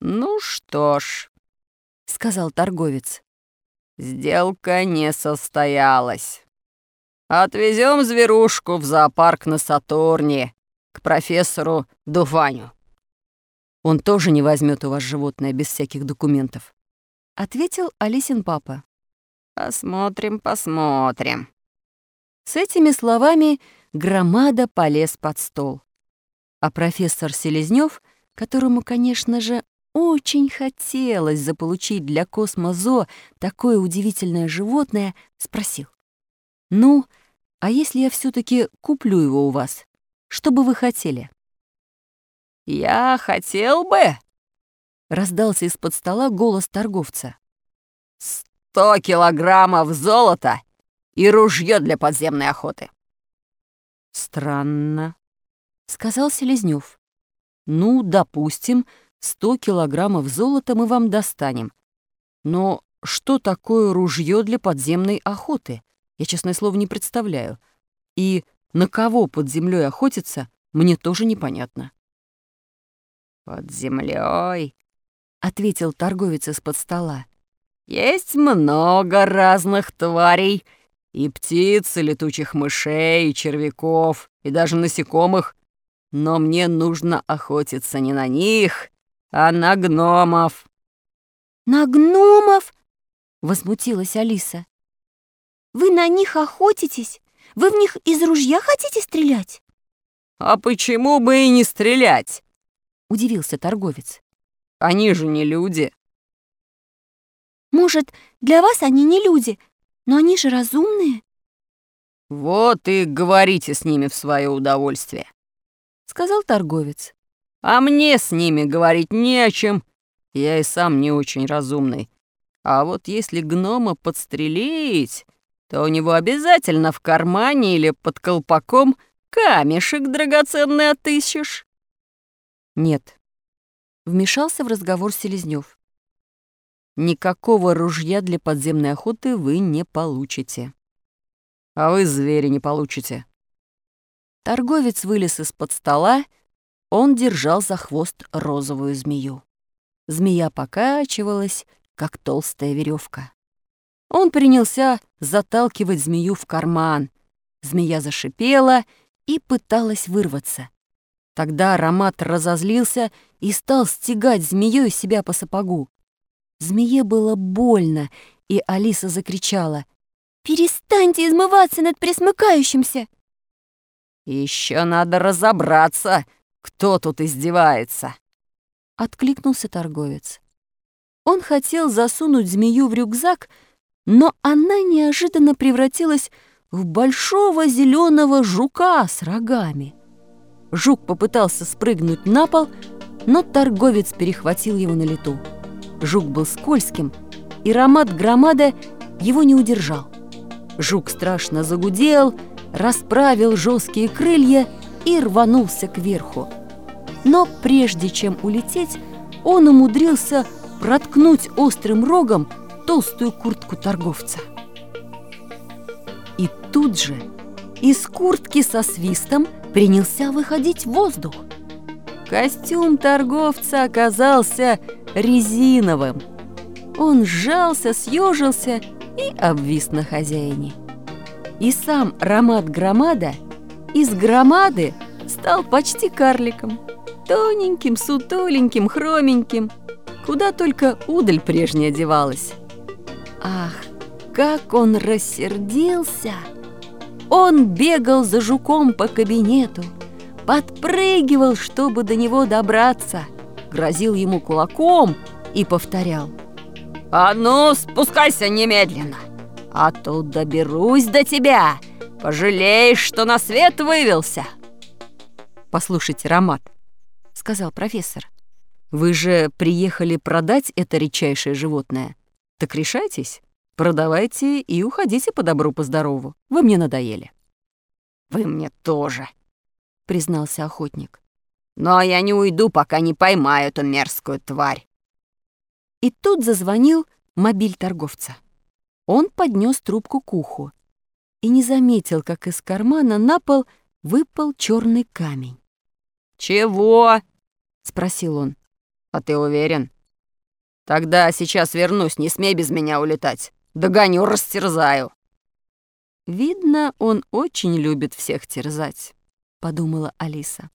«Ну что ж», — сказал торговец, — «сделка не состоялась. Отвезем зверушку в зоопарк на Сатурне к профессору Дуваню». «Он тоже не возьмет у вас животное без всяких документов», — ответил Алисин папа. «Посмотрим, посмотрим». С этими словами громада полез под стол. А профессор Селезнёв, которому, конечно же, очень хотелось заполучить для космозо такое удивительное животное, спросил. «Ну, а если я все таки куплю его у вас, что бы вы хотели?» «Я хотел бы», — раздался из-под стола голос торговца. «Сто килограммов золота и ружье для подземной охоты». «Странно», — сказал Селезнёв. «Ну, допустим, сто килограммов золота мы вам достанем. Но что такое ружье для подземной охоты? Я, честное слово, не представляю. И на кого под землей охотиться, мне тоже непонятно». «Под землей, ответил торговец из-под стола. «Есть много разных тварей, и птиц, и летучих мышей, и червяков, и даже насекомых. Но мне нужно охотиться не на них, а на гномов». «На гномов?» — возмутилась Алиса. «Вы на них охотитесь? Вы в них из ружья хотите стрелять?» «А почему бы и не стрелять?» — удивился торговец. «Они же не люди». «Может, для вас они не люди, но они же разумные». «Вот и говорите с ними в свое удовольствие», — сказал торговец. «А мне с ними говорить не о чем. Я и сам не очень разумный. А вот если гнома подстрелить, то у него обязательно в кармане или под колпаком камешек драгоценный отыщешь». «Нет», — вмешался в разговор Селезнёв. Никакого ружья для подземной охоты вы не получите. А вы звери не получите. Торговец вылез из-под стола, он держал за хвост розовую змею. Змея покачивалась, как толстая веревка. Он принялся заталкивать змею в карман. Змея зашипела и пыталась вырваться. Тогда аромат разозлился и стал стегать змею себя по сапогу. Змее было больно, и Алиса закричала. «Перестаньте измываться над присмыкающимся!» Еще надо разобраться, кто тут издевается!» Откликнулся торговец. Он хотел засунуть змею в рюкзак, но она неожиданно превратилась в большого зеленого жука с рогами. Жук попытался спрыгнуть на пол, но торговец перехватил его на лету. Жук был скользким, и Ромат Громада его не удержал. Жук страшно загудел, расправил жесткие крылья и рванулся кверху. Но прежде чем улететь, он умудрился проткнуть острым рогом толстую куртку торговца. И тут же из куртки со свистом принялся выходить воздух. Костюм торговца оказался резиновым. Он сжался, съежился и обвис на хозяине. И сам Ромат Громада из громады стал почти карликом. Тоненьким, сутуленьким, хроменьким. Куда только удаль прежняя одевалась. Ах, как он рассердился! Он бегал за жуком по кабинету, подпрыгивал, чтобы до него добраться — грозил ему кулаком и повторял. «А ну, спускайся немедленно, а то доберусь до тебя, пожалеешь, что на свет вывелся!» «Послушайте, Ромат», — сказал профессор, «вы же приехали продать это редчайшее животное. Так решайтесь, продавайте и уходите по добру, по здорову. Вы мне надоели». «Вы мне тоже», — признался охотник. Но я не уйду, пока не поймаю эту мерзкую тварь. И тут зазвонил мобиль торговца. Он поднес трубку к уху и не заметил, как из кармана на пол выпал черный камень. «Чего?» — спросил он. «А ты уверен?» «Тогда сейчас вернусь, не смей без меня улетать. Догоню, растерзаю». «Видно, он очень любит всех терзать», — подумала Алиса.